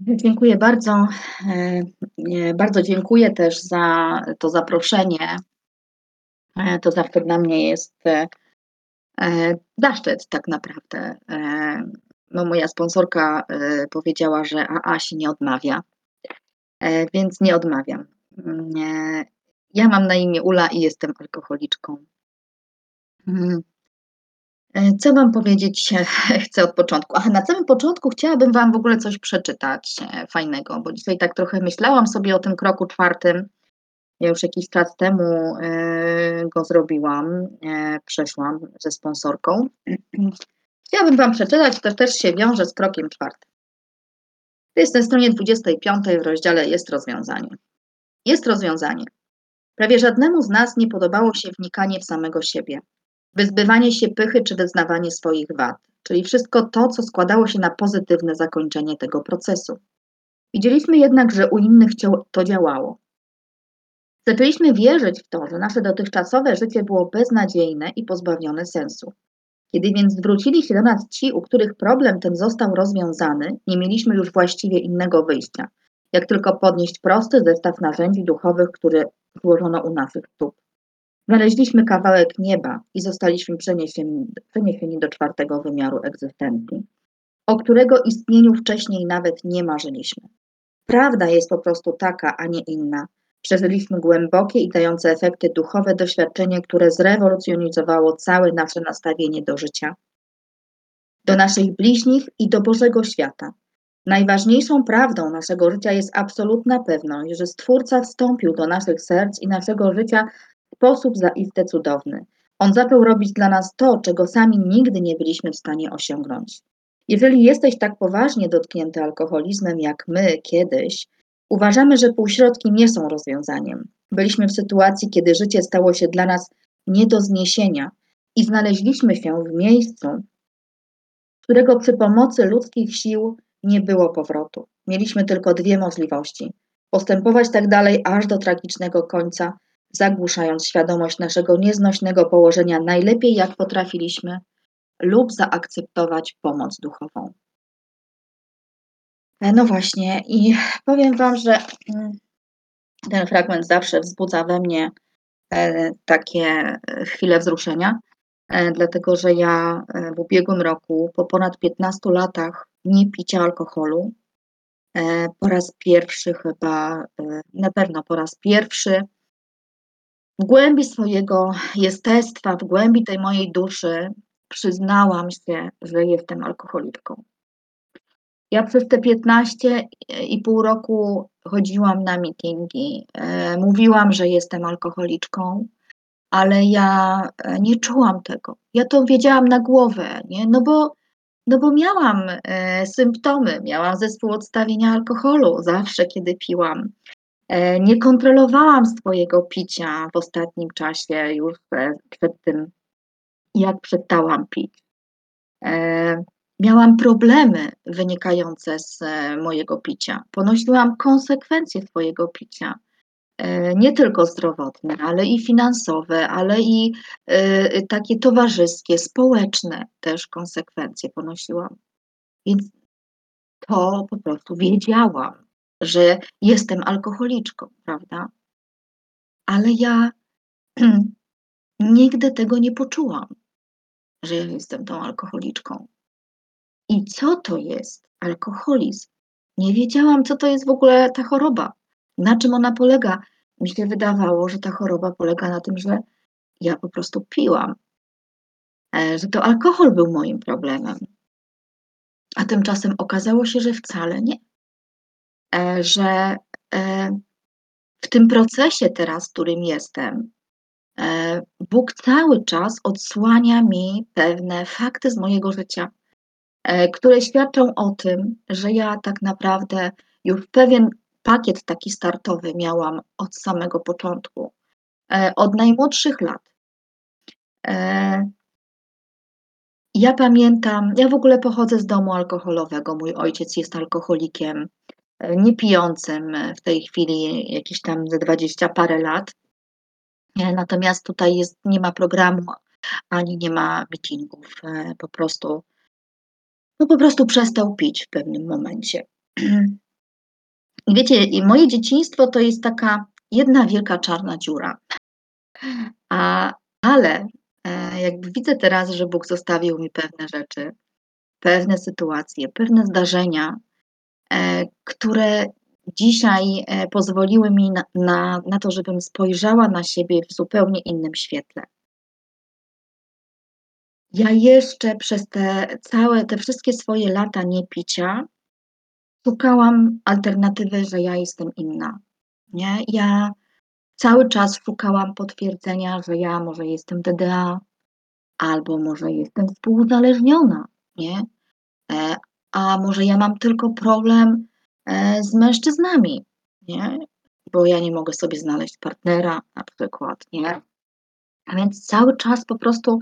Dziękuję bardzo. E, e, bardzo dziękuję też za to zaproszenie. E, to zawsze dla mnie jest zaszczyt tak naprawdę. No moja sponsorka powiedziała, że AA się nie odmawia, więc nie odmawiam. Mm, ja mam na imię Ula i jestem alkoholiczką. E, co Wam powiedzieć e, chcę od początku? Aha, na samym początku chciałabym Wam w ogóle coś przeczytać e, fajnego, bo dzisiaj tak trochę myślałam sobie o tym kroku czwartym. Ja już jakiś czas temu go zrobiłam, przeszłam ze sponsorką. Chciałabym Wam przeczytać, to też się wiąże z krokiem czwartym. To jest na stronie 25 w rozdziale Jest rozwiązanie. Jest rozwiązanie. Prawie żadnemu z nas nie podobało się wnikanie w samego siebie wyzbywanie się pychy czy wyznawanie swoich wad, czyli wszystko to, co składało się na pozytywne zakończenie tego procesu. Widzieliśmy jednak, że u innych to działało. Zaczęliśmy wierzyć w to, że nasze dotychczasowe życie było beznadziejne i pozbawione sensu. Kiedy więc zwrócili się do nas ci, u których problem ten został rozwiązany, nie mieliśmy już właściwie innego wyjścia, jak tylko podnieść prosty zestaw narzędzi duchowych, które złożono u naszych stóp. Znaleźliśmy kawałek nieba i zostaliśmy przeniesieni, przeniesieni do czwartego wymiaru egzystencji, o którego istnieniu wcześniej nawet nie marzyliśmy. Prawda jest po prostu taka, a nie inna. Przeżyliśmy głębokie i dające efekty duchowe doświadczenie, które zrewolucjonizowało całe nasze nastawienie do życia, do naszych bliźnich i do Bożego świata. Najważniejszą prawdą naszego życia jest absolutna pewność, że Stwórca wstąpił do naszych serc i naszego życia sposób zaiste cudowny. On zaczął robić dla nas to, czego sami nigdy nie byliśmy w stanie osiągnąć. Jeżeli jesteś tak poważnie dotknięty alkoholizmem jak my kiedyś, uważamy, że półśrodki nie są rozwiązaniem. Byliśmy w sytuacji, kiedy życie stało się dla nas nie do zniesienia i znaleźliśmy się w miejscu, którego przy pomocy ludzkich sił nie było powrotu. Mieliśmy tylko dwie możliwości: postępować tak dalej aż do tragicznego końca, zagłuszając świadomość naszego nieznośnego położenia najlepiej jak potrafiliśmy, lub zaakceptować pomoc duchową. E, no właśnie, i powiem Wam, że mm, ten fragment zawsze wzbudza we mnie e, takie e, chwile wzruszenia, dlatego że ja w ubiegłym roku, po ponad 15 latach nie picia alkoholu, po raz pierwszy chyba, na pewno po raz pierwszy w głębi swojego jestestwa, w głębi tej mojej duszy przyznałam się, że jestem alkoholiczką. Ja przez te 15 i pół roku chodziłam na mityngi, e, mówiłam, że jestem alkoholiczką, ale ja e, nie czułam tego. Ja to wiedziałam na głowę, nie? No, bo, no bo miałam e, symptomy, miałam zespół odstawienia alkoholu zawsze, kiedy piłam. E, nie kontrolowałam swojego picia w ostatnim czasie, już e, przed tym, jak przestałam pić. E, miałam problemy wynikające z mojego picia. Ponosiłam konsekwencje swojego picia. Nie tylko zdrowotne, ale i finansowe, ale i takie towarzyskie, społeczne też konsekwencje ponosiłam. Więc to po prostu wiedziałam że jestem alkoholiczką, prawda? Ale ja nigdy tego nie poczułam, że ja jestem tą alkoholiczką. I co to jest alkoholizm? Nie wiedziałam, co to jest w ogóle ta choroba, na czym ona polega. Mi się wydawało, że ta choroba polega na tym, że ja po prostu piłam, e, że to alkohol był moim problemem. A tymczasem okazało się, że wcale nie. E, że e, w tym procesie teraz, w którym jestem, e, Bóg cały czas odsłania mi pewne fakty z mojego życia, które świadczą o tym, że ja tak naprawdę już pewien pakiet taki startowy miałam od samego początku, od najmłodszych lat. Ja pamiętam, ja w ogóle pochodzę z domu alkoholowego. Mój ojciec jest alkoholikiem niepijącym w tej chwili jakieś tam ze dwadzieścia parę lat. Natomiast tutaj jest, nie ma programu ani nie ma meetingów. Po prostu, no po prostu przestał pić w pewnym momencie. I wiecie, moje dzieciństwo to jest taka jedna wielka czarna dziura. A ale, e, jakby widzę teraz, że Bóg zostawił mi pewne rzeczy, pewne sytuacje, pewne zdarzenia, e, które dzisiaj, e, pozwoliły mi na na na to, żebym spojrzała na siebie w zupełnie innym świetle. Ja jeszcze przez te całe te wszystkie swoje lata niepicia szukałam alternatywy, że ja jestem inna, nie? Ja cały czas szukałam potwierdzenia, że ja może jestem DDA, albo może jestem współuzależniona, nie? A może ja mam tylko problem, e, z mężczyznami, nie? Bo ja nie mogę sobie znaleźć partnera na przykład, nie? A więc cały czas po prostu,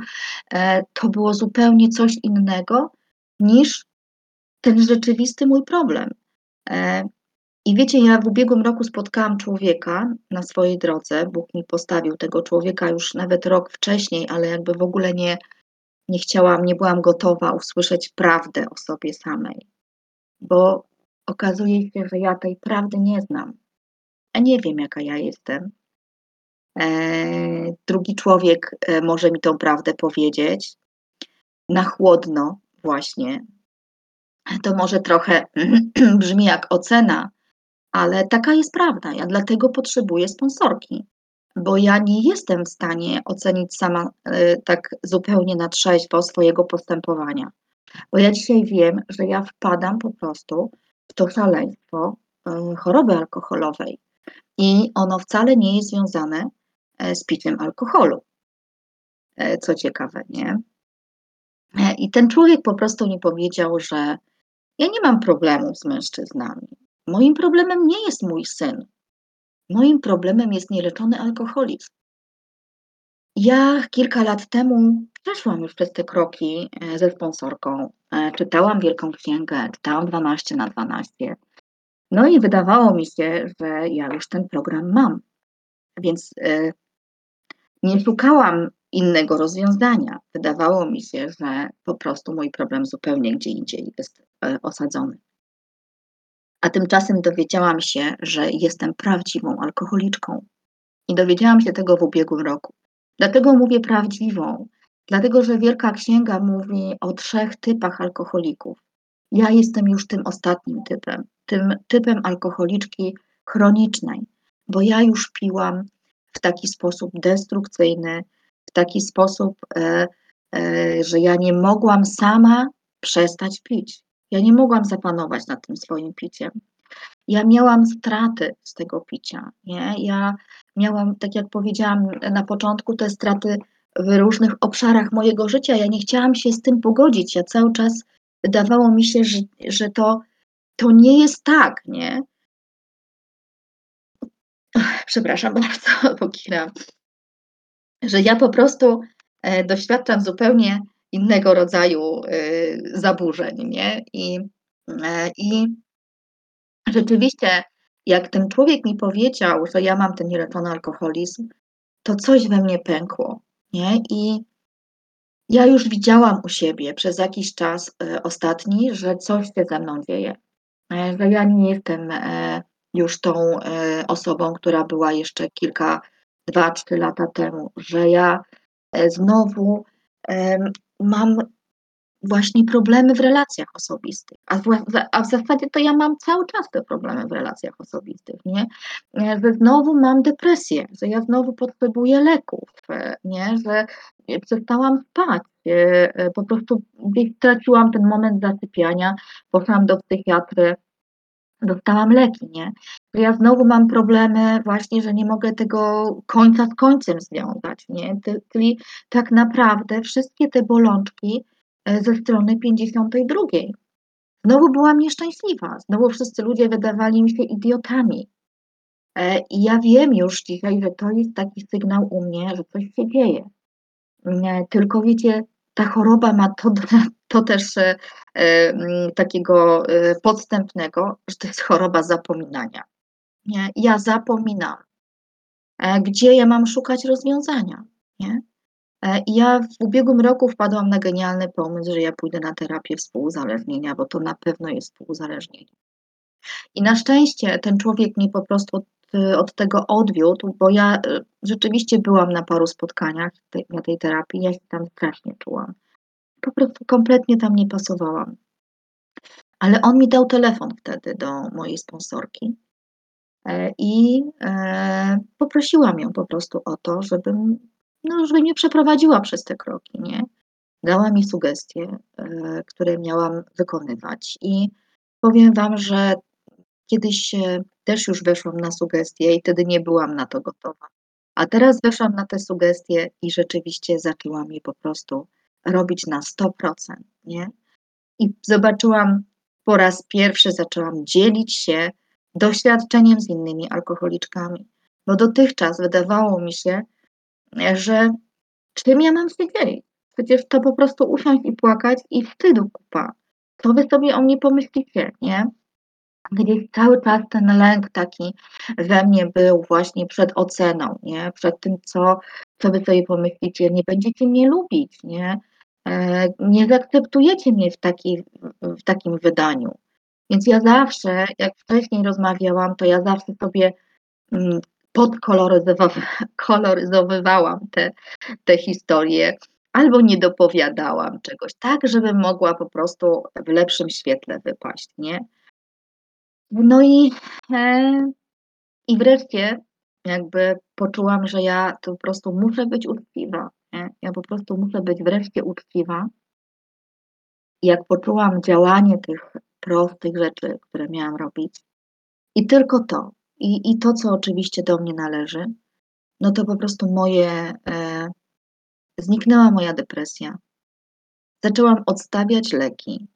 e, to było zupełnie coś innego niż ten rzeczywisty mój problem. E, i wiecie, ja w ubiegłym roku spotkałam człowieka na swojej drodze. Bóg mi postawił tego człowieka już nawet rok wcześniej, ale jakby w ogóle nie nie chciałam, nie byłam gotowa usłyszeć prawdę o sobie samej, bo okazuje się, że ja tej prawdy nie znam, a nie wiem, jaka ja jestem. Eee, drugi człowiek, e, może mi tą prawdę powiedzieć na chłodno właśnie. To może trochę brzmi jak ocena, ale taka jest prawda. Ja dlatego potrzebuję sponsorki, bo ja nie jestem w stanie ocenić sama, y, tak zupełnie na trzeźwo swojego postępowania. Bo ja dzisiaj wiem, że ja wpadam po prostu w to szaleństwo, y, choroby alkoholowej i ono wcale nie jest związane, e, z piciem alkoholu. E, co ciekawe, nie? I ten człowiek po prostu mi powiedział, że ja nie mam problemu z mężczyznami. Moim problemem nie jest mój syn. Moim problemem jest nieleczony alkoholizm. Ja kilka lat temu przeszłam już przez te kroki e, ze sponsorką. E, czytałam Wielką Księgę, czytałam 12 na 12. No i wydawało mi się, że ja już ten program mam. Więc e, nie szukałam innego rozwiązania. Wydawało mi się, że po prostu mój problem zupełnie gdzie indziej jest osadzony. A tymczasem dowiedziałam się, że jestem prawdziwą alkoholiczką. I dowiedziałam się tego w ubiegłym roku. Dlatego mówię prawdziwą, dlatego że Wielka Księga mówi o trzech typach alkoholików. Ja jestem już tym ostatnim typem, tym typem alkoholiczki chronicznej, bo ja już piłam w taki sposób destrukcyjny, w taki sposób, e, e, że ja nie mogłam sama przestać pić. Ja nie mogłam zapanować nad tym swoim piciem. Ja miałam straty z tego picia, nie? Ja miałam, tak jak powiedziałam na początku, te straty w różnych obszarach mojego życia. Ja nie chciałam się z tym pogodzić. Ja cały czas wydawało mi się, że, że to, to nie jest tak, nie? Przepraszam bardzo, Bokina. Że ja po prostu e, doświadczam zupełnie innego rodzaju y, zaburzeń, nie? I, e, i rzeczywiście, jak ten człowiek mi powiedział, że ja mam ten nieleczony alkoholizm, to coś we mnie pękło, nie? I ja już widziałam u siebie przez jakiś czas e, ostatni, że coś się ze mną dzieje, e, że ja nie jestem już tą osobą, która była jeszcze kilka, dwa, trzy lata temu, że ja znowu mam właśnie problemy w relacjach osobistych, a w, a w zasadzie to ja mam cały czas te problemy w relacjach osobistych, nie? E, że znowu mam depresję, że ja znowu potrzebuję leków, e, nie? Że przestałam spać, e, po prostu gdzieś straciłam ten moment zasypiania, poszłam do psychiatry, dostałam leki, nie? Ja znowu mam problemy właśnie, że nie mogę tego końca z końcem związać, nie? Czyli tak naprawdę wszystkie te bolączki e, ze strony 52. Znowu byłam nieszczęśliwa, znowu wszyscy ludzie wydawali mi się idiotami. E, I ja wiem już dzisiaj, że to jest taki sygnał u mnie, że coś się dzieje. Nie, tylko wiecie, ta choroba ma to, to też e, mm, takiego e, podstępnego, że to jest choroba zapominania. Nie? Ja zapominam. E, gdzie ja mam szukać rozwiązania? Nie? Ja w ubiegłym roku wpadłam na genialny pomysł, że ja pójdę na terapię współuzależnienia, bo to na pewno jest współuzależnienie. I na szczęście ten człowiek mnie po prostu od od tego odwiódł, bo ja, rzeczywiście byłam na paru spotkaniach na tej terapii, ja się tam strasznie czułam. Po prostu kompletnie tam nie pasowałam. Ale on mi dał telefon wtedy do mojej sponsorki, e, i, e, poprosiłam ją po prostu o to, żebym no, żeby mnie przeprowadziła przez te kroki, nie. Dała mi sugestie, e, które miałam wykonywać i powiem Wam, że kiedyś, też już weszłam na sugestie i wtedy nie byłam na to gotowa. A teraz weszłam na te sugestie i rzeczywiście zaczęłam je po prostu robić na 100%, nie. I zobaczyłam po raz pierwszy zaczęłam dzielić się doświadczeniem z innymi alkoholiczkami, bo dotychczas wydawało mi się, że czym ja mam się dzielić? Przecież to po prostu usiąść i płakać i wstydu kupa. Co wy sobie o mnie pomyślicie, nie? Gdzieś cały czas ten lęk taki we mnie był właśnie przed oceną, nie? Przed tym, co co wy sobie pomyślicie, nie będziecie mnie lubić, nie? E, nie zaakceptujecie mnie w takiej w takim wydaniu. Więc ja zawsze, jak wcześniej rozmawiałam, to ja zawsze sobie, mm, podkoloryzowa koloryzowywałam te te historie albo nie dopowiadałam czegoś, tak żebym mogła po prostu w lepszym świetle wypaść, nie? No i, e, i wreszcie jakby poczułam, że ja to po prostu muszę być uczciwa? Ja po prostu muszę być wreszcie uczciwa. Jak poczułam działanie tych prostych rzeczy, które miałam robić i tylko to, i i to, co oczywiście do mnie należy, no to po prostu moje, e, zniknęła moja depresja. Zaczęłam odstawiać leki.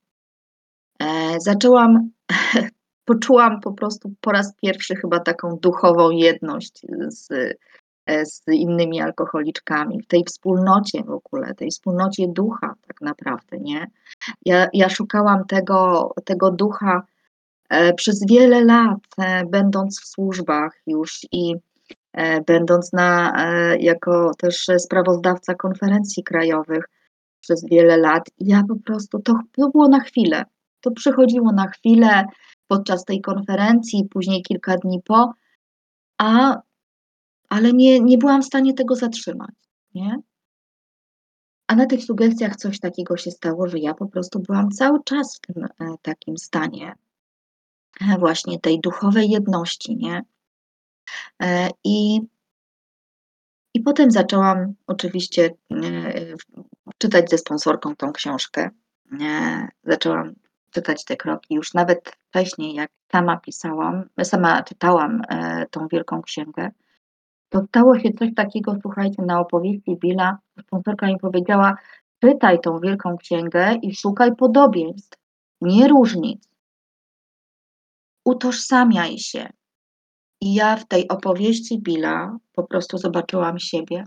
E, zaczęłam poczułam po prostu po raz pierwszy chyba taką duchową jedność z e, z innymi alkoholiczkami, w tej wspólnocie w ogóle, tej wspólnocie ducha tak naprawdę, nie. Ja ja szukałam tego tego ducha, e, przez wiele lat, e, będąc w służbach już i, e, będąc na e, jako też sprawozdawca konferencji krajowych przez wiele lat. Ja po prostu to to było na chwilę. To przychodziło na chwilę podczas tej konferencji, później kilka dni po, a ale nie nie byłam w stanie tego zatrzymać, nie. A na tych sugestiach coś takiego się stało, że ja po prostu byłam cały czas w tym, e, takim stanie e, właśnie tej duchowej jedności, nie. E, i i potem zaczęłam oczywiście, czytać ze sponsorką tą książkę. Zaczęłam czytać te kroki już nawet wcześniej, jak sama pisałam sama czytałam, tą wielką księgę, to stało się coś takiego, słuchajcie, na opowieści Billa, sponsorka mi powiedziała: „Czytaj tą wielką księgę i szukaj podobieństw, nie różnic” „utożsamiaj się”. I ja w tej opowieści Billa po prostu zobaczyłam siebie.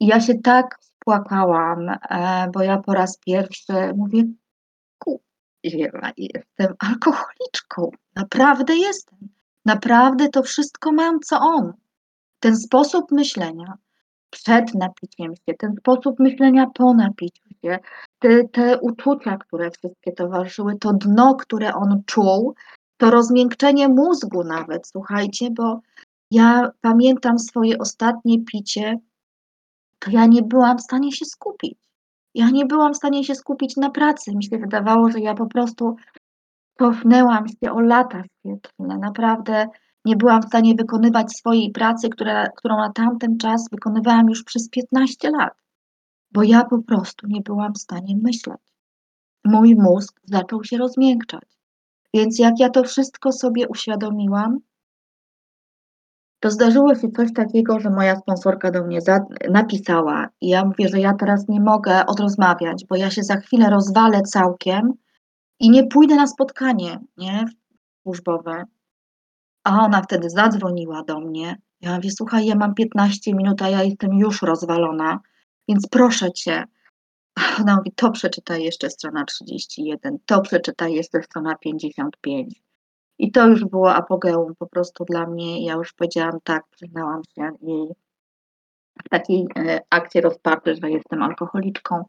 I ja się tak spłakałam, e, bo ja po raz pierwszy mówię: „Kurwa, jestem alkoholiczką, naprawdę jestem, naprawdę to wszystko mam, co on”. Ten sposób myślenia przed napiciem się, ten sposób myślenia po napiciu się, te te uczucia, które wszystkie towarzyszyły, to dno, które on czuł, to rozmiękczenie mózgu nawet, słuchajcie, bo ja pamiętam swoje ostatnie picie, to ja nie byłam w stanie się skupić. Ja nie byłam w stanie się skupić na pracy. Mi się wydawało, że ja po prostu cofnęłam się o lata świetlne. Naprawdę nie byłam w stanie wykonywać swojej pracy, która którą na tamten czas wykonywałam już przez 15 lat, bo ja po prostu nie byłam w stanie myśleć. Mój mózg zaczął się rozmiękczać. Więc jak ja to wszystko sobie uświadomiłam to zdarzyło się coś takiego, że moja sponsorka do mnie napisała i ja mówię, że ja teraz nie mogę odrozmawiać, bo ja się za chwilę rozwalę całkiem i nie pójdę na spotkanie, nie, służbowe. A ona wtedy zadzwoniła do mnie. Ja mówię: „Słuchaj, ja mam 15 minut, a ja jestem już rozwalona, więc proszę cię”. A ona mówi: „To przeczytaj jeszcze strona 31, to przeczytaj jeszcze strona 55”. I to już było apogeum po prostu dla mnie. Ja już powiedziałam tak, przyznałam się jej w takiej, e, akcie rozpaczy, że jestem alkoholiczką.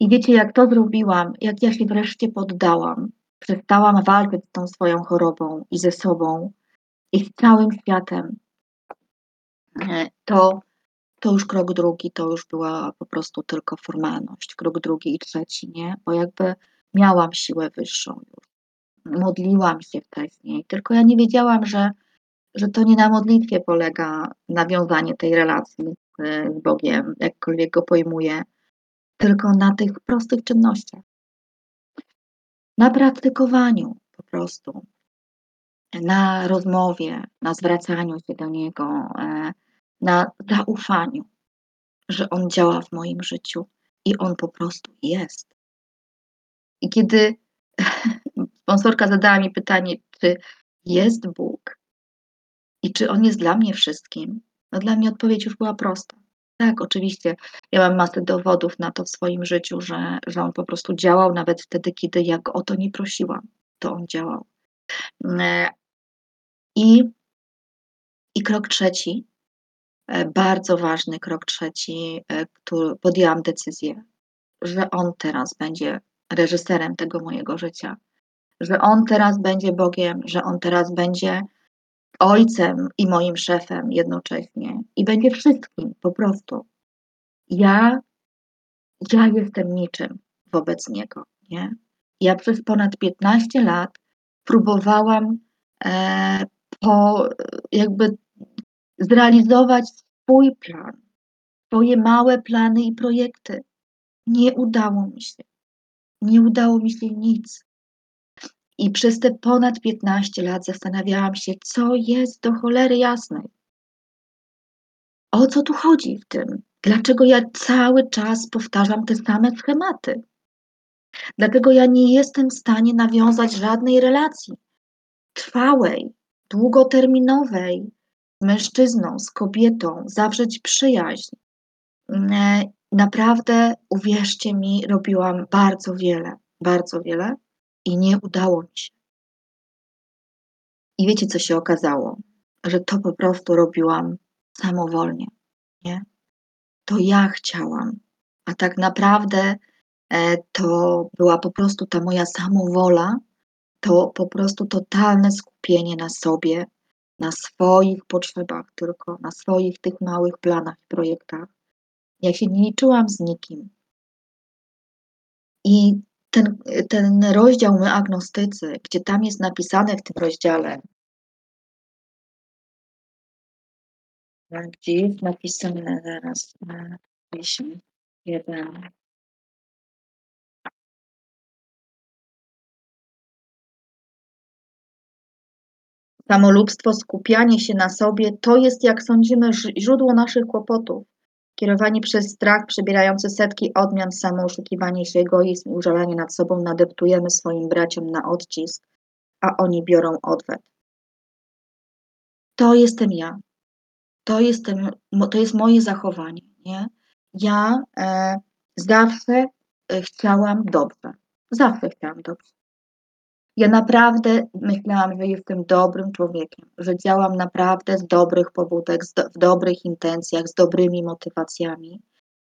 I wiecie, jak to zrobiłam, jak ja się wreszcie poddałam, przestałam walczyć z tą swoją chorobą i ze sobą, i z całym światem, e, to to już krok drugi, to już była po prostu tylko formalność. Krok drugi i trzeci, nie? Bo jakby miałam siłę wyższą już. Modliłam się wcześniej, tylko ja nie wiedziałam, że że to nie na modlitwie polega nawiązanie tej relacji z Bogiem, jakkolwiek go pojmuję, tylko na tych prostych czynnościach. Na praktykowaniu po prostu, na rozmowie, na zwracaniu się do Niego, e, na zaufaniu, że On działa w moim życiu i On po prostu jest. I kiedy sponsorka zadała mi pytanie, czy jest Bóg i czy On jest dla mnie wszystkim, no dla mnie odpowiedź już była prosta. Tak, oczywiście. Ja mam masę dowodów na to w swoim życiu, że, że on po prostu działał nawet wtedy, kiedy ja go o to nie prosiłam. To on działał. E, I, i krok trzeci, e, bardzo ważny krok trzeci, e, który podjęłam decyzję, że on teraz będzie reżyserem tego mojego życia, że on teraz będzie Bogiem, że on teraz będzie ojcem i moim szefem jednocześnie i będzie wszystkim po prostu. Ja, ja jestem niczym wobec niego, nie? Ja przez ponad 15 lat próbowałam e, po, jakby zrealizować swój plan, swoje małe plany i projekty. Nie udało mi się. Nie udało mi się nic. I przez te ponad 15 lat zastanawiałam się, co jest do cholery jasnej. O co tu chodzi w tym? Dlaczego ja cały czas powtarzam te same schematy? Dlaczego ja nie jestem w stanie nawiązać żadnej relacji trwałej, długoterminowej z mężczyzną, z kobietą, zawrzeć przyjaźń? Mm, naprawdę, uwierzcie mi, robiłam bardzo wiele, bardzo wiele i nie udało mi się. I wiecie, co się okazało? Że to po prostu robiłam samowolnie, nie? To ja chciałam, a tak naprawdę e, to była po prostu ta moja samowola, to po prostu totalne skupienie na sobie, na swoich potrzebach tylko, na swoich tych małych planach i projektach. Ja się nie liczyłam z nikim. I ten, ten rozdział My agnostycy, gdzie tam jest napisane w tym rozdziale, gdzie jest napisane zaraz, jeden. Samolubstwo, skupianie się na sobie, to jest, jak sądzimy, źródło naszych kłopotów. Kierowani przez strach, przebierający setki odmian, samooszukiwanie się, egoizm i użalanie nad sobą, nadeptujemy swoim braciom na odcisk, a oni biorą odwet. To jestem ja. To, jestem, to jest moje zachowanie. Nie? Ja e, zawsze e, chciałam dobrze. Zawsze chciałam dobrze. Ja naprawdę myślałam, że jestem dobrym człowiekiem, że działam naprawdę z dobrych pobudek, z do, w dobrych intencjach, z dobrymi motywacjami,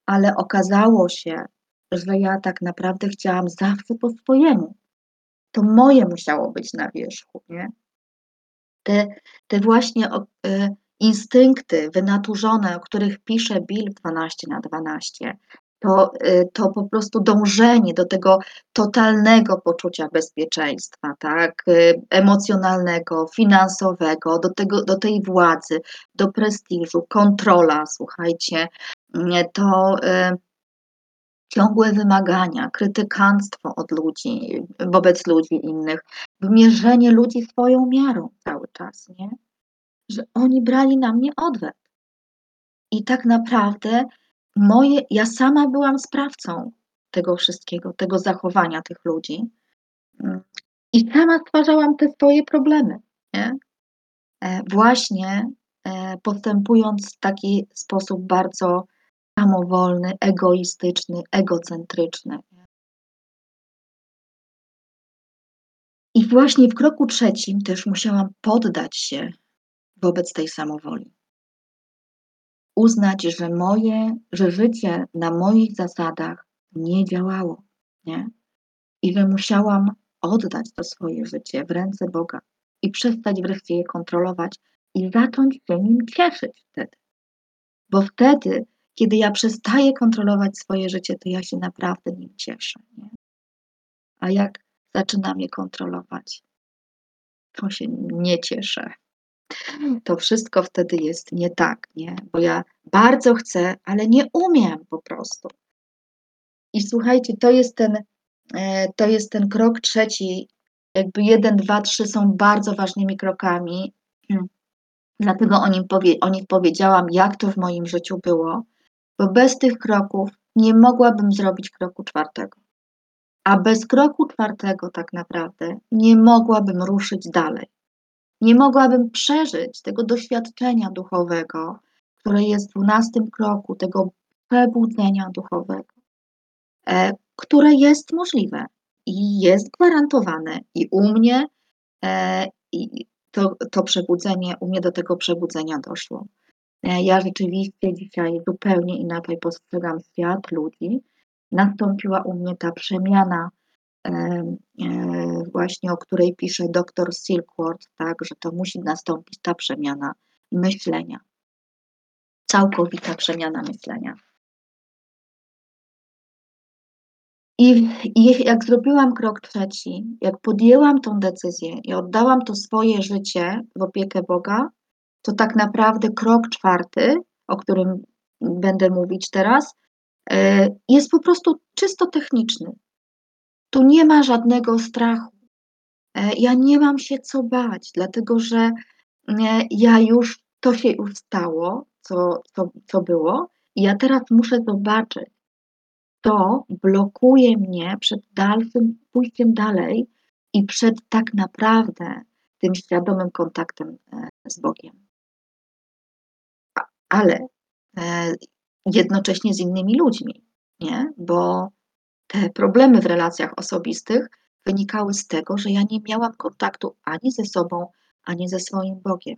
ale okazało się, że ja tak naprawdę chciałam zawsze po swojemu. To moje musiało być na wierzchu, nie? Te, te właśnie y, instynkty wynaturzone, o których pisze Bill 12 na 12, to, y, to po prostu dążenie do tego totalnego poczucia bezpieczeństwa, tak, y, emocjonalnego, finansowego, do, tego, do tej władzy, do prestiżu, kontrola, słuchajcie, mm, to y, ciągłe wymagania, krytykanstwo od ludzi, wobec ludzi innych, wymierzenie ludzi swoją miarą cały czas, nie? Że oni brali na mnie odwet. I tak naprawdę moje, ja sama byłam sprawcą tego wszystkiego, tego zachowania tych ludzi. Mm, I sama stwarzałam te swoje problemy. Nie? E, właśnie e, postępując w taki sposób bardzo samowolny, egoistyczny, egocentryczny. I właśnie w kroku trzecim też musiałam poddać się wobec tej samowoli uznać, że moje, że życie na moich zasadach nie działało, nie? I że musiałam oddać to swoje życie w ręce Boga i przestać wreszcie je kontrolować i zacząć się nim cieszyć wtedy. Bo wtedy, kiedy ja przestaję kontrolować swoje życie, to ja się naprawdę nim cieszę. Nie? A jak zaczynam je kontrolować, to się nie cieszę. To wszystko wtedy jest nie tak, nie? Bo ja bardzo chcę, ale nie umiem po prostu. I słuchajcie, to jest ten, e, to jest ten krok trzeci. Jakby jeden, dwa, trzy są bardzo ważnymi krokami. Dlatego o, nim powie, o nich powiedziałam, jak to w moim życiu było, bo bez tych kroków nie mogłabym zrobić kroku czwartego. A bez kroku czwartego, tak naprawdę, nie mogłabym ruszyć dalej. Nie mogłabym przeżyć tego doświadczenia duchowego, które jest w dwunastym kroku, tego przebudzenia duchowego, e, które jest możliwe i jest gwarantowane i u mnie e, i to, to przebudzenie, u mnie do tego przebudzenia doszło. E, ja rzeczywiście dzisiaj zupełnie inaczej postrzegam świat, ludzi. Nastąpiła u mnie ta przemiana, właśnie o której pisze dr Silkworth, tak, że to musi nastąpić ta przemiana myślenia. Całkowita przemiana myślenia. I, I jak zrobiłam krok trzeci, jak podjęłam tą decyzję i oddałam to swoje życie w opiekę Boga, to tak naprawdę krok czwarty, o którym będę mówić teraz, e, jest po prostu czysto techniczny. Tu nie ma żadnego strachu. E, ja nie mam się co bać, dlatego że e, ja już, to się już stało, co, co, co było, i ja teraz muszę zobaczyć, to blokuje mnie przed dalszym pójściem dalej i przed tak naprawdę tym świadomym kontaktem z Bogiem ale e, jednocześnie z innymi ludźmi, nie? Bo te problemy w relacjach osobistych wynikały z tego, że ja nie miałam kontaktu ani ze sobą, ani ze swoim Bogiem.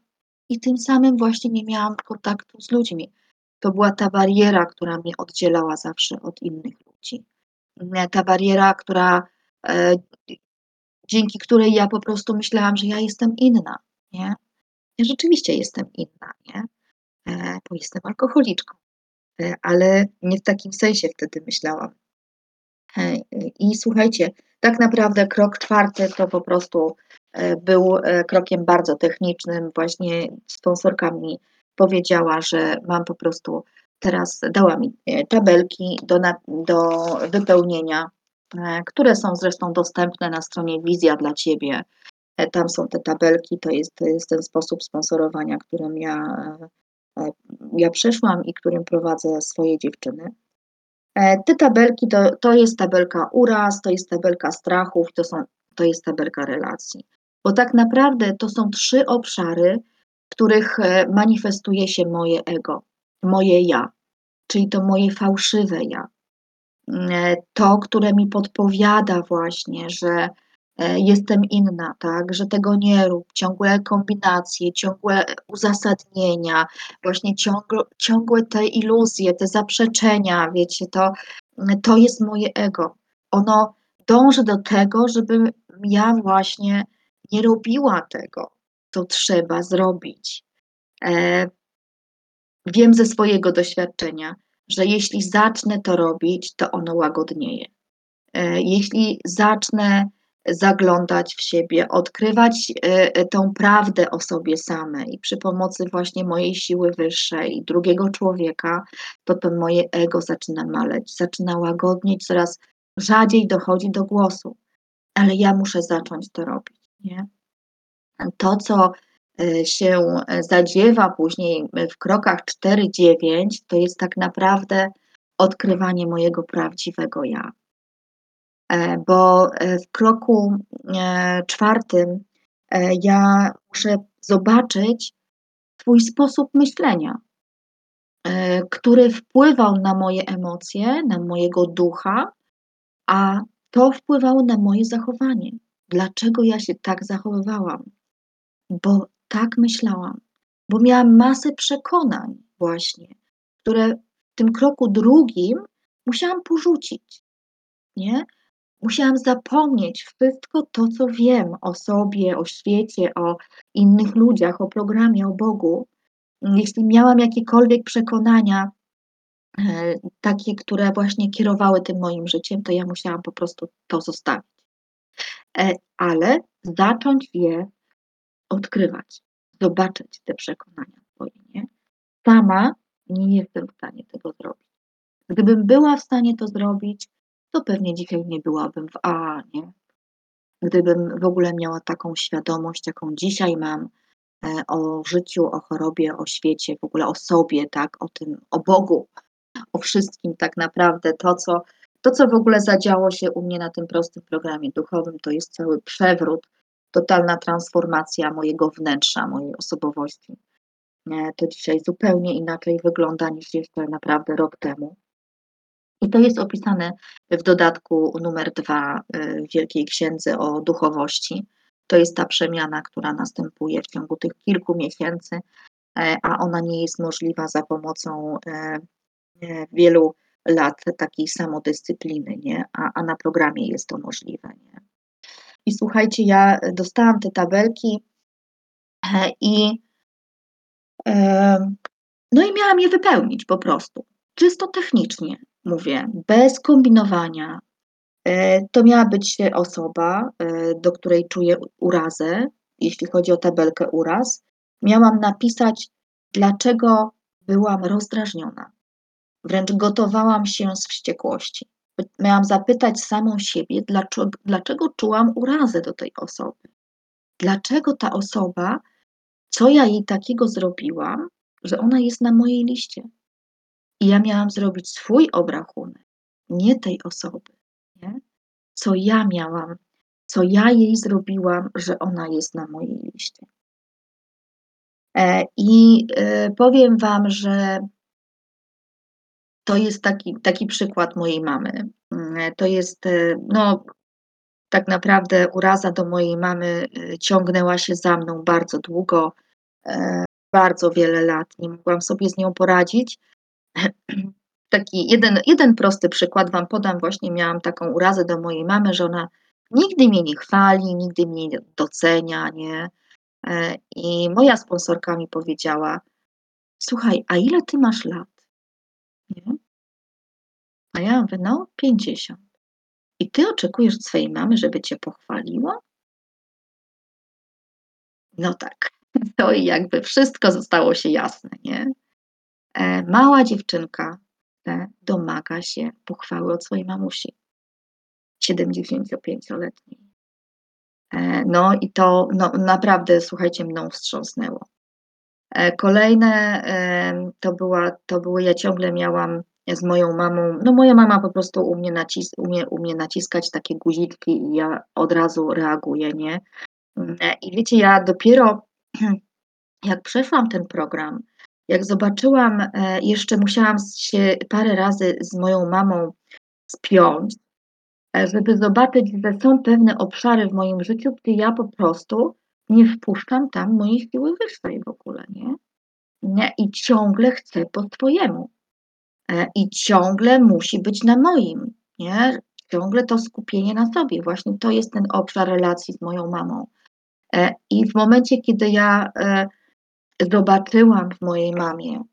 I tym samym właśnie nie miałam kontaktu z ludźmi. To była ta bariera, która mnie oddzielała zawsze od innych ludzi. Ta bariera, która, e, dzięki której ja po prostu myślałam, że ja jestem inna, nie? Ja rzeczywiście jestem inna, nie? E, bo jestem alkoholiczką. E, ale nie w takim sensie wtedy myślałam. E, I słuchajcie, tak naprawdę krok czwarty to po prostu był krokiem bardzo technicznym. Właśnie sponsorka mi powiedziała, że mam po prostu teraz, dała mi tabelki do, do wypełnienia, które są zresztą dostępne na stronie Wizja dla Ciebie. Tam są te tabelki, to jest, to jest ten sposób sponsorowania, którym ja E, ja przeszłam i którym prowadzę swoje dziewczyny. E, te tabelki to, to jest tabelka uraz, to jest tabelka strachów, to, są, to jest tabelka relacji. Bo tak naprawdę to są trzy obszary, w których e, manifestuje się moje ego, moje ja, czyli to moje fałszywe ja. To, które mi podpowiada właśnie, że E, jestem inna, tak, że tego nie rób, ciągłe kombinacje, ciągłe uzasadnienia, właśnie ciągłe, ciągłe te iluzje, te zaprzeczenia, wiecie, to, to jest moje ego. Ono dąży do tego, żebym ja właśnie nie robiła tego, co trzeba zrobić. E, wiem ze swojego doświadczenia, że jeśli zacznę to robić, to ono łagodnieje. E, jeśli zacznę zaglądać w siebie, odkrywać e, e, tą prawdę o sobie samej przy pomocy właśnie mojej siły wyższej, drugiego człowieka, to to moje ego zaczyna maleć, zaczyna łagodnieć, coraz rzadziej dochodzi do głosu. Ale ja muszę zacząć to robić. Nie? To, co e, się zadziewa później w krokach 4-9, to jest tak naprawdę odkrywanie mojego prawdziwego ja. E, bo e, w kroku e, czwartym ja muszę zobaczyć Twój sposób myślenia, który wpływał na moje emocje, na mojego ducha, a to wpływało na moje zachowanie. Dlaczego ja się tak zachowywałam? Bo tak myślałam, bo miałam masę przekonań, właśnie, które w tym kroku drugim musiałam porzucić. Nie? Musiałam zapomnieć wszystko to, co wiem o sobie, o świecie, o innych ludziach, o programie, o Bogu. Jeśli miałam jakiekolwiek przekonania, e, takie, które właśnie kierowały tym moim życiem, to ja musiałam po prostu to zostawić. E, ale zacząć je odkrywać, zobaczyć te przekonania swoje, nie? Sama nie jestem w stanie tego zrobić. Gdybym była w stanie to zrobić, to pewnie dzisiaj nie byłabym w AA, nie? Gdybym w ogóle miała taką świadomość, jaką dzisiaj mam e, o życiu, o chorobie, o świecie, w ogóle o sobie, tak, o tym, o Bogu, o wszystkim tak naprawdę, to co, to co w ogóle zadziało się u mnie na tym prostym programie duchowym, to jest cały przewrót, totalna transformacja mojego wnętrza, mojej osobowości. E, to dzisiaj zupełnie inaczej wygląda niż jeszcze naprawdę rok temu. I to jest opisane w dodatku numer dwa y, Wielkiej Księdze o duchowości. To jest ta przemiana, która następuje w ciągu tych kilku miesięcy, e, a ona nie jest możliwa za pomocą e, e, wielu lat takiej samodyscypliny, nie? A, a na programie jest to możliwe. Nie? I słuchajcie, ja dostałam te tabelki i no i miałam je wypełnić po prostu, czysto technicznie mówię, bez kombinowania. E, to miała być osoba, e, do której czuję urazę, jeśli chodzi o tabelkę uraz. Miałam napisać, dlaczego byłam rozdrażniona. Wręcz gotowałam się z wściekłości. Miałam zapytać samą siebie, dlaczego, dlaczego czułam urazę do tej osoby. Dlaczego ta osoba, co ja jej takiego zrobiłam, że ona jest na mojej liście. I ja miałam zrobić swój obrachunek, nie tej osoby, nie? co ja miałam, co ja jej zrobiłam, że ona jest na mojej liście. E, I e, powiem Wam, że to jest taki, taki przykład mojej mamy. Mm, to jest, e, no, tak naprawdę uraza do mojej mamy ciągnęła się za mną bardzo długo, bardzo wiele lat. Nie mogłam sobie z nią poradzić. Taki jeden, jeden prosty przykład Wam podam. Właśnie miałam taką urazę do mojej mamy, że ona nigdy mnie nie chwali, nigdy mnie nie docenia, nie? E, I moja sponsorka mi powiedziała: Słuchaj, a ile ty masz lat? Nie? A ja mówię: No, 50. I ty oczekujesz od swojej mamy, żeby cię pochwaliła? No tak. To i jakby wszystko zostało się jasne, nie? E, mała dziewczynka domaga się pochwały od swojej mamusi, 75-letniej. E, no i to no, naprawdę, słuchajcie, mną wstrząsnęło. E, kolejne to, była, to były, ja ciągle miałam z moją mamą, no moja mama po prostu umie, nacis, umie, umie naciskać takie guziczki i ja od razu reaguję, nie? I wiecie, ja dopiero jak przeszłam ten program, jak zobaczyłam, e, jeszcze musiałam się parę razy z moją mamą spiąć, e, żeby zobaczyć, że są pewne obszary w moim życiu, gdzie ja po prostu nie wpuszczam tam mojej siły wyższej w ogóle, nie? nie? I ciągle chcę po swojemu. E, I ciągle musi być na moim, nie? Ciągle to skupienie na sobie. Właśnie to jest ten obszar relacji z moją mamą. I w momencie, kiedy ja zobaczyłam w mojej mamie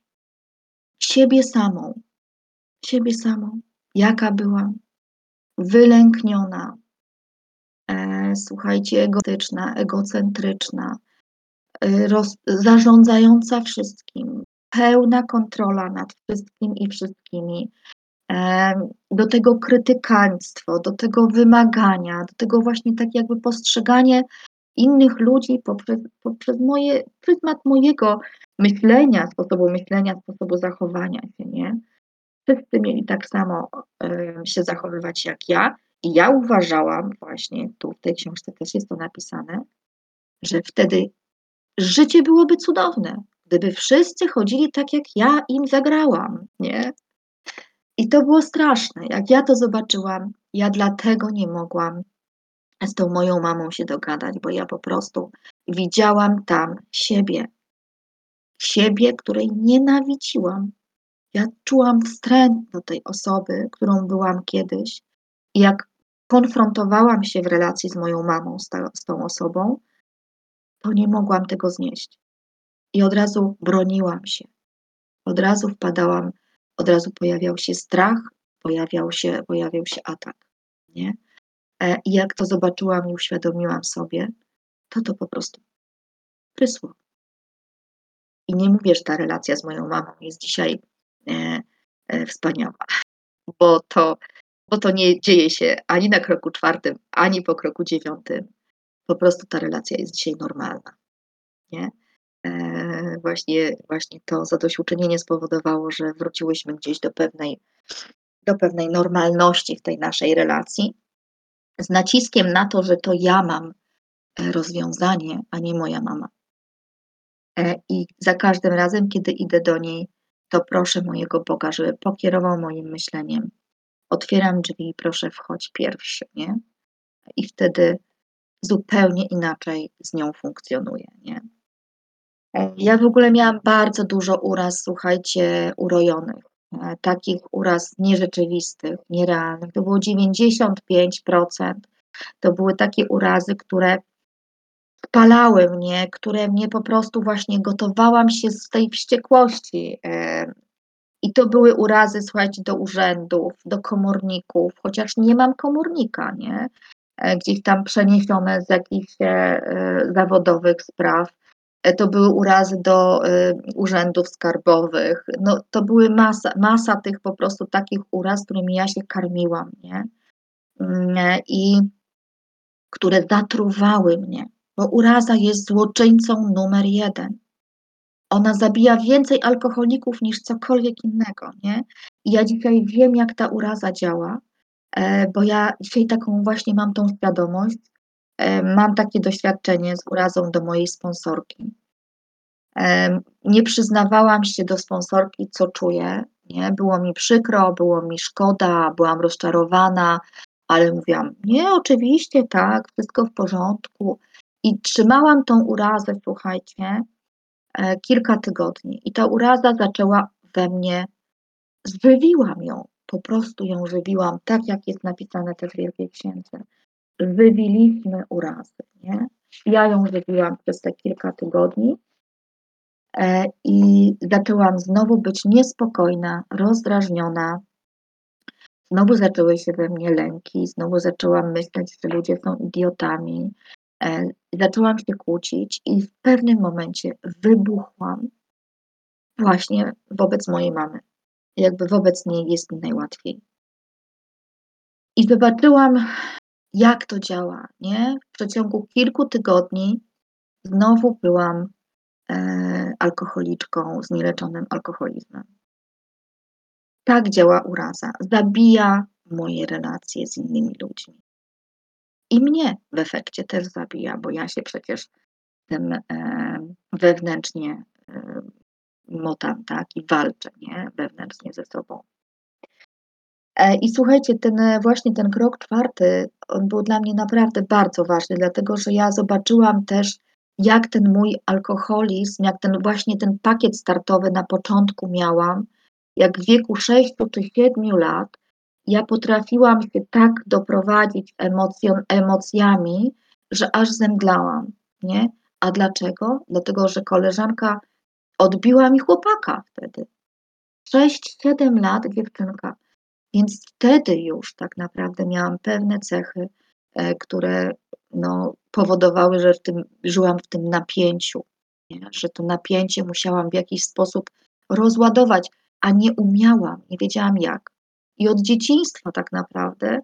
siebie samą, siebie samą, jaka byłam, wylękniona, e, słuchajcie, egotyczna, egocentryczna, e, roz, zarządzająca wszystkim, pełna kontrola nad wszystkim i wszystkimi, e, do tego krytykaństwo, do tego wymagania, do tego właśnie tak jakby postrzeganie innych ludzi poprzez, poprzez moje, pryzmat mojego myślenia, sposobu myślenia, sposobu zachowania się, nie? Wszyscy mieli tak samo y, się zachowywać jak ja. I ja uważałam, właśnie tu w tej książce też jest to napisane, że wtedy życie byłoby cudowne, gdyby wszyscy chodzili tak, jak ja im zagrałam, nie? I to było straszne. Jak ja to zobaczyłam, ja dlatego nie mogłam z tą moją mamą się dogadać, bo ja po prostu widziałam tam siebie. Siebie, której nienawidziłam. Ja czułam wstręt do tej osoby, którą byłam kiedyś. I jak konfrontowałam się w relacji z moją mamą, z ta z tą osobą, to nie mogłam tego znieść. I od razu broniłam się. Od razu wpadałam od razu pojawiał się strach, pojawiał się pojawiał się atak, nie? E, I jak to zobaczyłam i uświadomiłam sobie, to to po prostu prysło. I nie mówię, że ta relacja z moją mamą jest dzisiaj, e, e, wspaniała, bo to bo to nie dzieje się ani na kroku czwartym, ani po kroku dziewiątym. Po prostu ta relacja jest dzisiaj normalna, nie? E, właśnie właśnie to zadośćuczynienie spowodowało, że wróciłyśmy gdzieś do pewnej do pewnej normalności w tej naszej relacji, z naciskiem na to, że to ja mam, e, rozwiązanie, a nie moja mama. E, I za każdym razem, kiedy idę do niej, to proszę mojego Boga, żeby pokierował moim myśleniem. Otwieram drzwi i proszę wchodź pierwszy, nie? I wtedy zupełnie inaczej z nią funkcjonuję, nie? E, ja w ogóle miałam bardzo dużo uraz, słuchajcie, urojonych, takich uraz nierzeczywistych, nierealnych. To było 95%. To były takie urazy, które spalały mnie, które mnie po prostu właśnie gotowałam się z tej wściekłości. E, I to były urazy, słuchajcie, do urzędów, do komorników, chociaż nie mam komornika, nie? Gdzieś tam przeniesione z jakichś zawodowych spraw. To były urazy do y, urzędów skarbowych. No, to były masa, masa tych po prostu takich uraz, którymi ja się karmiłam, nie? Mm, I które zatruwały mnie, bo uraza jest złoczyńcą numer jeden. Ona zabija więcej alkoholików niż cokolwiek innego, nie? I ja dzisiaj wiem, jak ta uraza działa, e, bo ja dzisiaj taką właśnie mam tą świadomość, e, mam takie doświadczenie z urazą do mojej sponsorki. Nie przyznawałam się do sponsorki, co czuję, nie? Było mi przykro, było mi szkoda, byłam rozczarowana, ale mówiłam: „Nie, oczywiście, tak, wszystko w porządku”. I trzymałam tą urazę, słuchajcie, e, kilka tygodni i ta uraza zaczęła we mnie żywiłam ją, po prostu ją żywiłam, tak jak jest napisane też w Wielkiej Księdze. Żywiliśmy urazy, nie? Ja ją żywiłam przez te kilka tygodni E, i zaczęłam znowu być niespokojna, rozdrażniona. Znowu zaczęły się we mnie lęki, znowu zaczęłam myśleć, że ludzie są idiotami. E, zaczęłam się kłócić i w pewnym momencie wybuchłam właśnie wobec mojej mamy. Jakby wobec niej jest mi najłatwiej. I zobaczyłam, jak to działa, nie? W przeciągu kilku tygodni znowu byłam E, alkoholiczką z nieleczonym alkoholizmem. Tak działa uraza. Zabija moje relacje z innymi ludźmi. I mnie w efekcie też zabija, bo ja się przecież tym e, wewnętrznie e, motam, tak, i walczę, nie, wewnętrznie ze sobą. I słuchajcie, ten właśnie ten krok czwarty, on był dla mnie naprawdę bardzo ważny, dlatego że ja zobaczyłam też jak ten mój alkoholizm, jak ten właśnie ten pakiet startowy na początku miałam, jak w wieku 6 czy 7 lat ja potrafiłam się tak doprowadzić emocjon, emocjami, że aż zemdlałam, nie? A dlaczego? Dlatego, że koleżanka odbiła mi chłopaka wtedy. 6-7 lat dziewczynka. Więc wtedy już tak naprawdę miałam pewne cechy, e, które no, powodowały, że w tym, żyłam w tym napięciu, nie? że to napięcie musiałam w jakiś sposób rozładować, a nie umiałam, nie wiedziałam jak. I od dzieciństwa tak naprawdę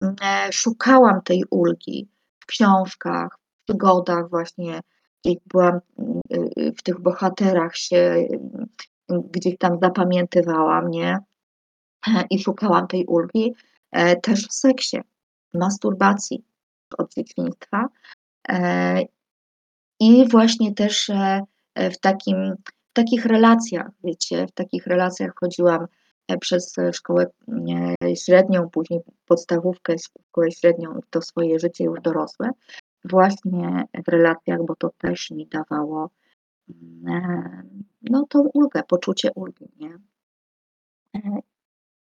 mm, e, szukałam tej ulgi w książkach, w przygodach właśnie, gdzieś byłam mm, y, y, w tych bohaterach się mm, gdzieś tam zapamiętywałam, nie? I szukałam tej ulgi e, też w seksie, masturbacji od. E, I właśnie też e, w, takim, w takich relacjach, wiecie, w takich relacjach chodziłam przez szkołę średnią, później podstawówkę, szkołę średnią i to swoje życie już dorosłe, właśnie w relacjach, bo to też mi dawało mm, no, tą ulgę, poczucie ulgi, nie?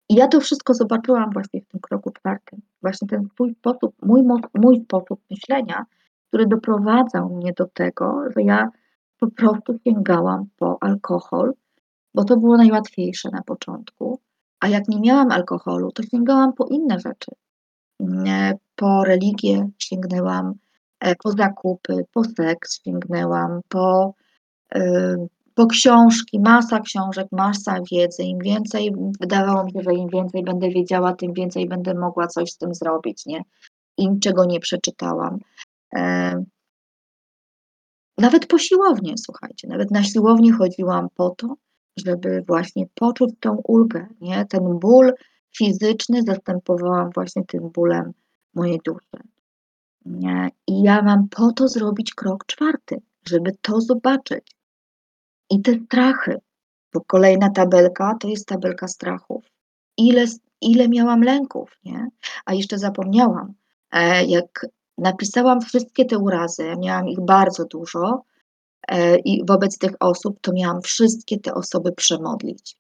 I ja to wszystko zobaczyłam właśnie w tym kroku czwartym. Właśnie ten swój sposób, mój, mój sposób myślenia, który doprowadzał mnie do tego, że ja po prostu sięgałam po alkohol, bo to było najłatwiejsze na początku. A jak nie miałam alkoholu, to sięgałam po inne rzeczy. Po religię sięgnęłam, e, po zakupy, po seks sięgnęłam, po, po książki, masa książek, masa wiedzy. Im więcej, wydawało mi się, że im więcej będę wiedziała, tym więcej będę mogła coś z tym zrobić, nie? Im czego nie przeczytałam. E, nawet po siłowni, słuchajcie, nawet na siłownię chodziłam po to, żeby właśnie poczuć tą ulgę, nie? Ten ból fizyczny zastępowałam właśnie tym bólem mojej duszy. Nie? I ja mam po to zrobić krok czwarty, żeby to zobaczyć. I te strachy, bo kolejna tabelka to jest tabelka strachów. Ile, ile miałam lęków, nie? A jeszcze zapomniałam, e, jak napisałam wszystkie te urazy, miałam ich bardzo dużo, E, i wobec tych osób to miałam wszystkie te osoby przemodlić.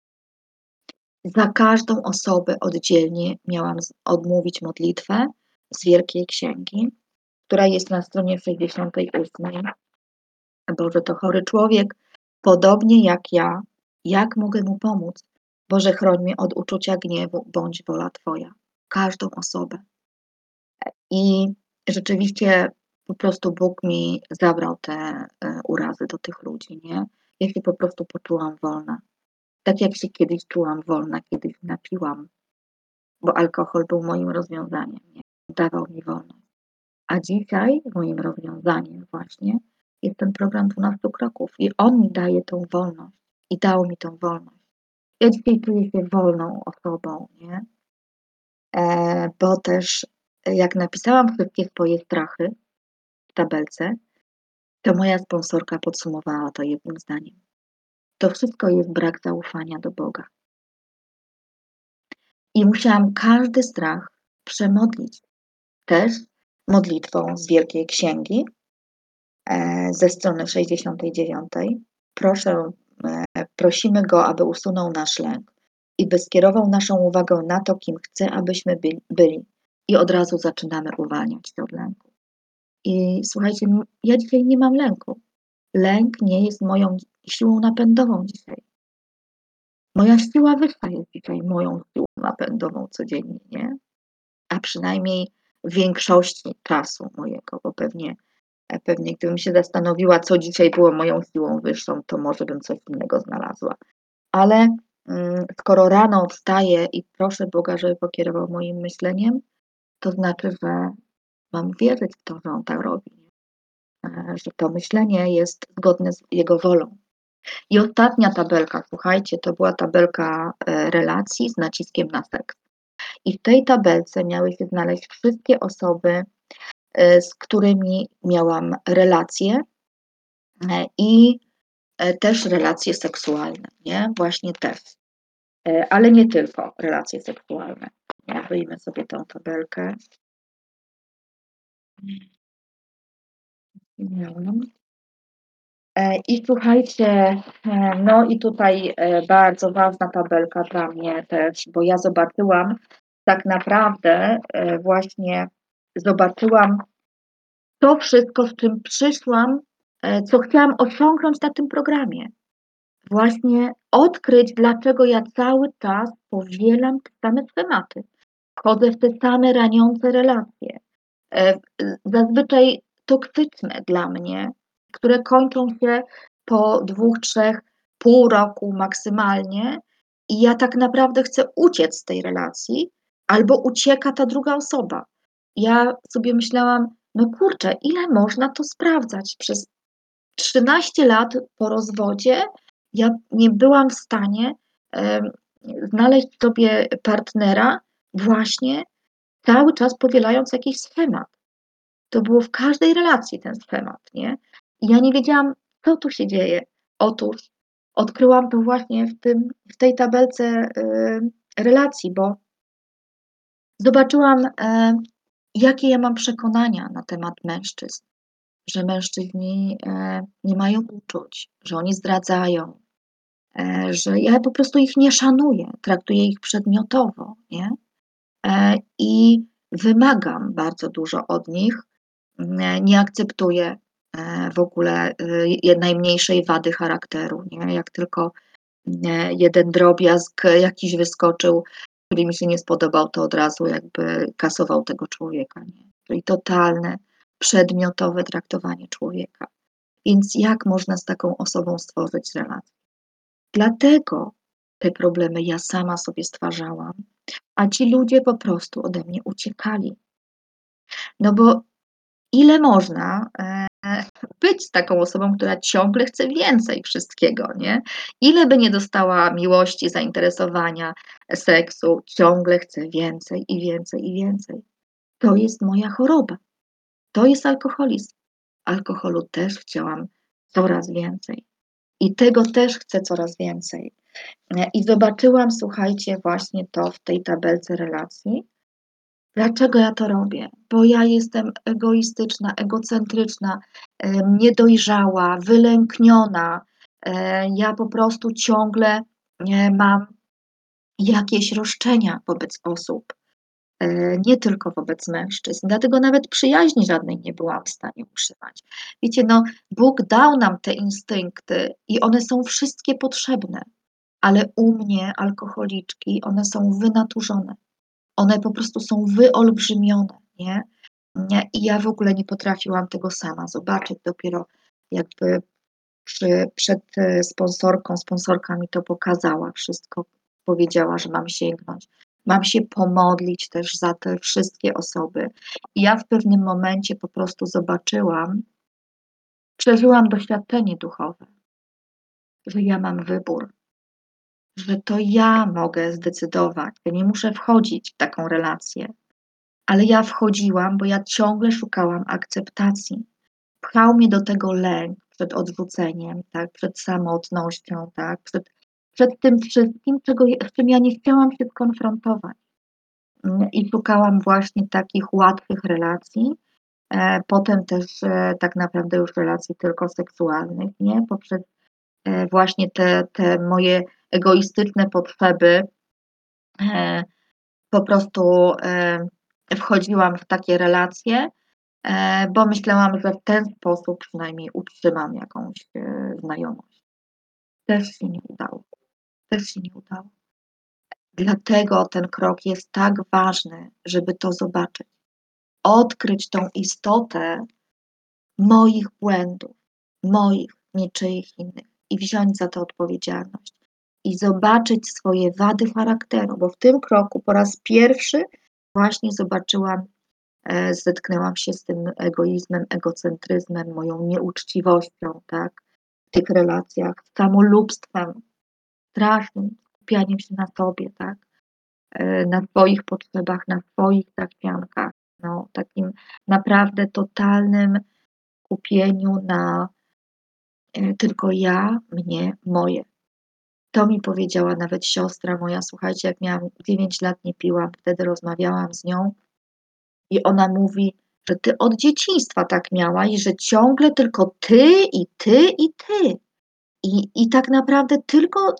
Za każdą osobę oddzielnie miałam odmówić modlitwę z Wielkiej Księgi, która jest na stronie 68. Boże, to chory człowiek, podobnie jak ja, jak mogę mu pomóc? Boże, chroń mnie od uczucia gniewu, bądź wola Twoja. Każdą osobę. I rzeczywiście po prostu Bóg mi zabrał te e, urazy do tych ludzi, nie? Ja się po prostu poczułam wolna. Tak jak się kiedyś czułam wolna, kiedyś napiłam, bo alkohol był moim rozwiązaniem, nie? dawał mi wolność. A dzisiaj moim rozwiązaniem właśnie jest ten program 12 kroków i on mi daje tą wolność i dał mi tą wolność. Ja dzisiaj czuję się wolną osobą, nie? E, bo też jak napisałam wszystkie swoje strachy, tabelce, to moja sponsorka podsumowała to jednym zdaniem. To wszystko jest brak zaufania do Boga. I musiałam każdy strach przemodlić. Też modlitwą z Wielkiej Księgi e, ze strony 69. Proszę, e, prosimy Go, aby usunął nasz lęk i by skierował naszą uwagę na to, kim chce, abyśmy byli. I od razu zaczynamy uwalniać się od lęku. I słuchajcie, ja dzisiaj nie mam lęku. Lęk nie jest moją siłą napędową dzisiaj. Moja siła wyższa jest dzisiaj moją siłą napędową codziennie, nie? A przynajmniej większości czasu mojego, bo pewnie, pewnie gdybym się zastanowiła, co dzisiaj było moją siłą wyższą, to może bym coś innego znalazła. Ale mm, skoro rano wstaję i proszę Boga, żeby pokierował moim myśleniem, to znaczy, że mam wierzyć w to, że on tak robi, e, że to myślenie jest zgodne z jego wolą. I ostatnia tabelka, słuchajcie, to była tabelka e, relacji z naciskiem na seks. I w tej tabelce miały się znaleźć wszystkie osoby, z którymi miałam relacje i też relacje seksualne, nie? Właśnie też. Ale nie tylko relacje seksualne. Wyjmę sobie tą tabelkę. E, I słuchajcie, e, no i tutaj e, bardzo ważna tabelka dla mnie też, bo ja zobaczyłam tak naprawdę właśnie zobaczyłam to wszystko, z czym przyszłam, co chciałam osiągnąć na tym programie. Właśnie odkryć, dlaczego ja cały czas powielam te same schematy. Wchodzę w te same raniące relacje. E, zazwyczaj toksyczne dla mnie, które kończą się po dwóch, trzech, pół roku maksymalnie i ja tak naprawdę chcę uciec z tej relacji, albo ucieka ta druga osoba. Ja sobie myślałam, no kurczę, ile można to sprawdzać? Przez 13 lat po rozwodzie ja nie byłam w stanie um, znaleźć sobie partnera właśnie cały czas powielając jakiś schemat. To było w każdej relacji ten schemat, nie? I ja nie wiedziałam, co tu się dzieje. Otóż odkryłam to właśnie w, tym, w tej tabelce y, relacji, bo zobaczyłam, y, jakie ja mam przekonania na temat mężczyzn, że mężczyźni y, nie mają uczuć, że oni zdradzają, e, że ja po prostu ich nie szanuję, traktuję ich przedmiotowo, nie? E, I wymagam bardzo dużo od nich, nie akceptuję e, w ogóle najmniejszej wady charakteru, nie? Jak tylko jeden drobiazg jakiś wyskoczył, który mi się nie spodobał, to od razu jakby kasował tego człowieka, nie? Czyli totalne, przedmiotowe traktowanie człowieka. Więc jak można z taką osobą stworzyć relację? Dlatego te problemy ja sama sobie stwarzałam, a ci ludzie po prostu ode mnie uciekali. No bo ile można e, być taką osobą, która ciągle chce więcej wszystkiego, nie? Ile by nie dostała miłości, zainteresowania, seksu, ciągle chce więcej i więcej i więcej. To jest moja choroba. To jest alkoholizm. Alkoholu też chciałam coraz więcej. I tego też chcę coraz więcej. I zobaczyłam, słuchajcie, właśnie to w tej tabelce relacji. Dlaczego ja to robię? Bo ja jestem egoistyczna, egocentryczna, niedojrzała, wylękniona. E, ja po prostu ciągle e, mam jakieś roszczenia wobec osób, e, nie tylko wobec mężczyzn. Dlatego nawet przyjaźni żadnej nie byłam w stanie utrzymać. Wiecie, no, Bóg dał nam te instynkty i one są wszystkie potrzebne, ale u mnie, alkoholiczki, one są wynaturzone. One po prostu są wyolbrzymione, nie? I ja w ogóle nie potrafiłam tego sama zobaczyć. Dopiero jakby przy, przed e, sponsorką, sponsorka mi to pokazała wszystko. Powiedziała, że mam sięgnąć. Mam się pomodlić też za te wszystkie osoby. I ja w pewnym momencie po prostu zobaczyłam, przeżyłam doświadczenie duchowe, że ja mam wybór, że to ja mogę zdecydować, ja nie muszę wchodzić w taką relację, ale ja wchodziłam, bo ja ciągle szukałam akceptacji. Pchał mnie do tego lęk przed odrzuceniem, tak, przed samotnością, tak, przed, przed tym wszystkim, czego, z czym ja nie chciałam się skonfrontować. Mm, I szukałam właśnie takich łatwych relacji, e, potem też e, tak naprawdę już relacji tylko seksualnych, nie? Poprzez właśnie te, te moje egoistyczne potrzeby, po prostu wchodziłam w takie relacje, e, bo myślałam, że w ten sposób przynajmniej utrzymam jakąś e, znajomość. Też się nie udało. Też się nie udało. Dlatego ten krok jest tak ważny, żeby to zobaczyć. Odkryć tą istotę moich błędów, moich, niczyich innych i wziąć za to odpowiedzialność. I zobaczyć swoje wady charakteru, bo w tym kroku po raz pierwszy właśnie zobaczyłam, e, zetknęłam się z tym egoizmem, egocentryzmem, moją nieuczciwością, tak, w tych relacjach, samolubstwem, strasznym skupianiem się na sobie, tak, e, na swoich potrzebach, na swoich zachciankach, no, takim naprawdę totalnym kupieniu na tylko ja, mnie, moje. To mi powiedziała nawet siostra moja, słuchajcie, jak miałam 9 lat, nie piłam, wtedy rozmawiałam z nią i ona mówi, że ty od dzieciństwa tak miałaś, że ciągle tylko ty i ty i ty. I, i tak naprawdę tylko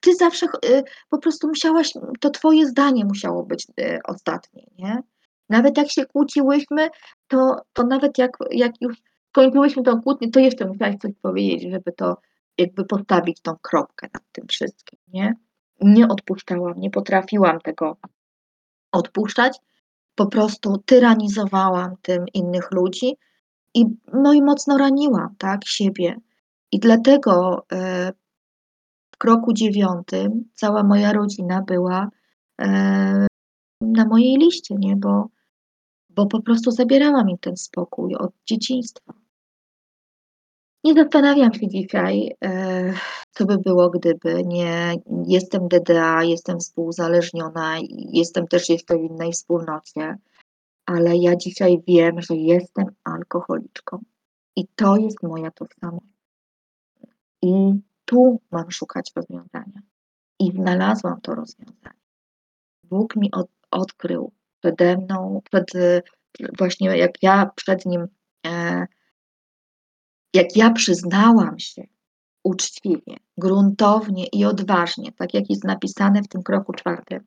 ty zawsze y, po prostu musiałaś, to twoje zdanie musiało być y, ostatnie, nie? Nawet jak się kłóciłyśmy, to, to nawet jak, jak już skończyłyśmy tą kłótnię, to jeszcze musiałaś coś powiedzieć, żeby to jakby postawić tą kropkę nad tym wszystkim, nie? Nie odpuszczałam, nie potrafiłam tego odpuszczać. Po prostu tyranizowałam tym innych ludzi i, no i mocno raniłam, tak, siebie. I dlatego e, w kroku dziewiątym cała moja rodzina była e, na mojej liście, nie? Bo, bo po prostu zabierałam im ten spokój od dzieciństwa. Nie zastanawiam się dzisiaj, e, co by było, gdyby nie jestem DDA, jestem współzależniona, jestem też jeszcze w innej wspólnocie, ale ja dzisiaj wiem, że jestem alkoholiczką i to jest moja tożsamość. I tu mam szukać rozwiązania. I znalazłam to rozwiązanie. Bóg mi od, odkrył przede mną, przed, właśnie jak ja przed nim e, jak ja przyznałam się uczciwie, gruntownie i odważnie, tak jak jest napisane w tym kroku czwartym,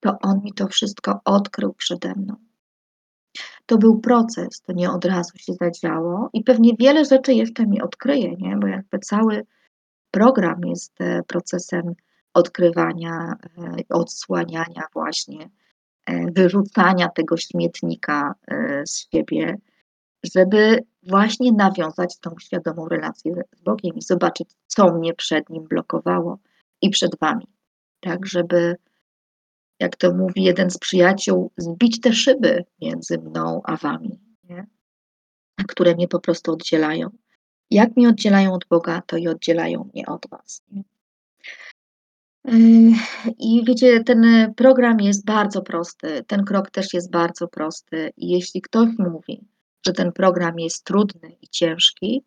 to on mi to wszystko odkrył przede mną. To był proces, to nie od razu się zadziało i pewnie wiele rzeczy jeszcze mi odkryje, nie? bo jakby cały program jest e, procesem odkrywania, e, odsłaniania właśnie, e, wyrzucania tego śmietnika z siebie, żeby właśnie nawiązać tą świadomą relację z Bogiem i zobaczyć, co mnie przed Nim blokowało i przed Wami. Tak, żeby, jak to mówi jeden z przyjaciół, zbić te szyby między mną a Wami, nie? które mnie po prostu oddzielają. Jak mnie oddzielają od Boga, to i oddzielają mnie od Was. Nie? Yy, I wiecie, ten program jest bardzo prosty, ten krok też jest bardzo prosty. I jeśli ktoś mówi, że ten program jest trudny i ciężki,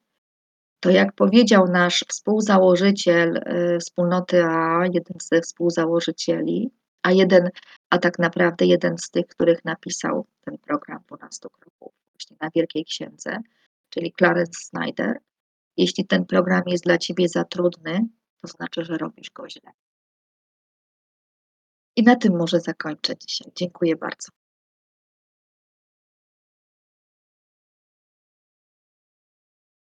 to jak powiedział nasz współzałożyciel y, wspólnoty A, jeden ze współzałożycieli, a jeden, a tak naprawdę jeden z tych, których napisał ten program 12 kroków właśnie na Wielkiej Księdze, czyli Clarence Snyder. Jeśli ten program jest dla ciebie za trudny, to znaczy, że robisz go źle. I na tym może zakończę dzisiaj. Dziękuję bardzo.